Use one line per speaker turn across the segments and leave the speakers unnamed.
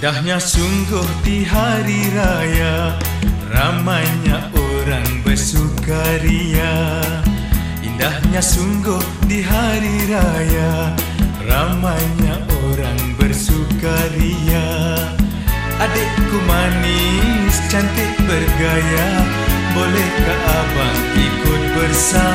Indahnya sungguh di hari raya Ramainya orang bersukaria. Indahnya sungguh di hari raya Ramainya orang bersukaria. Adikku manis, cantik bergaya Bolehkah abang ikut bersama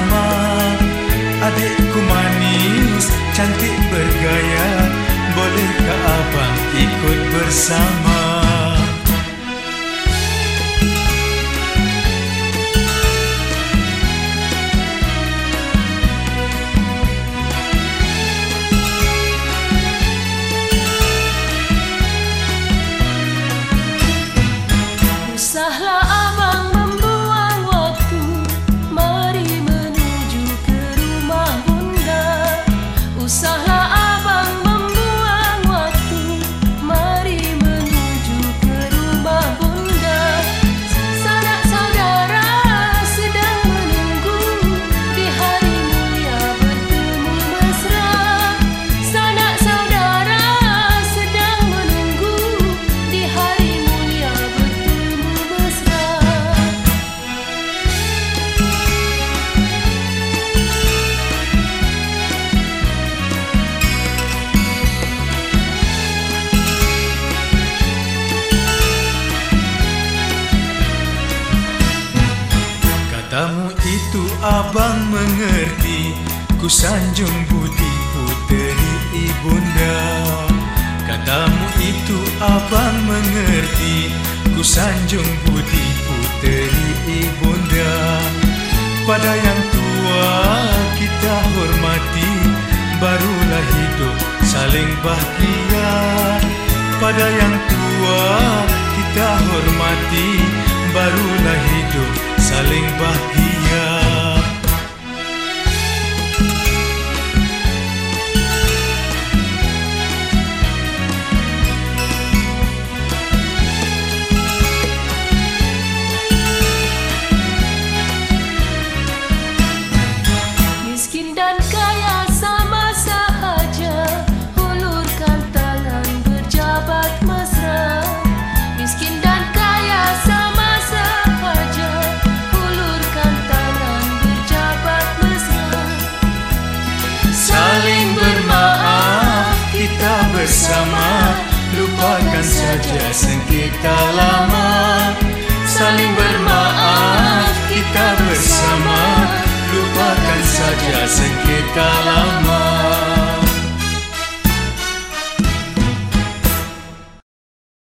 Katamu abang mengerti Ku sanjung budi puteri ibunda. Katamu itu abang mengerti Ku sanjung budi puteri ibunda. Pada yang tua kita hormati Barulah hidup saling bahagia. Pada yang tua kita hormati Barulah hidup saling bahagia bersama. Lupakan saja sengketa lama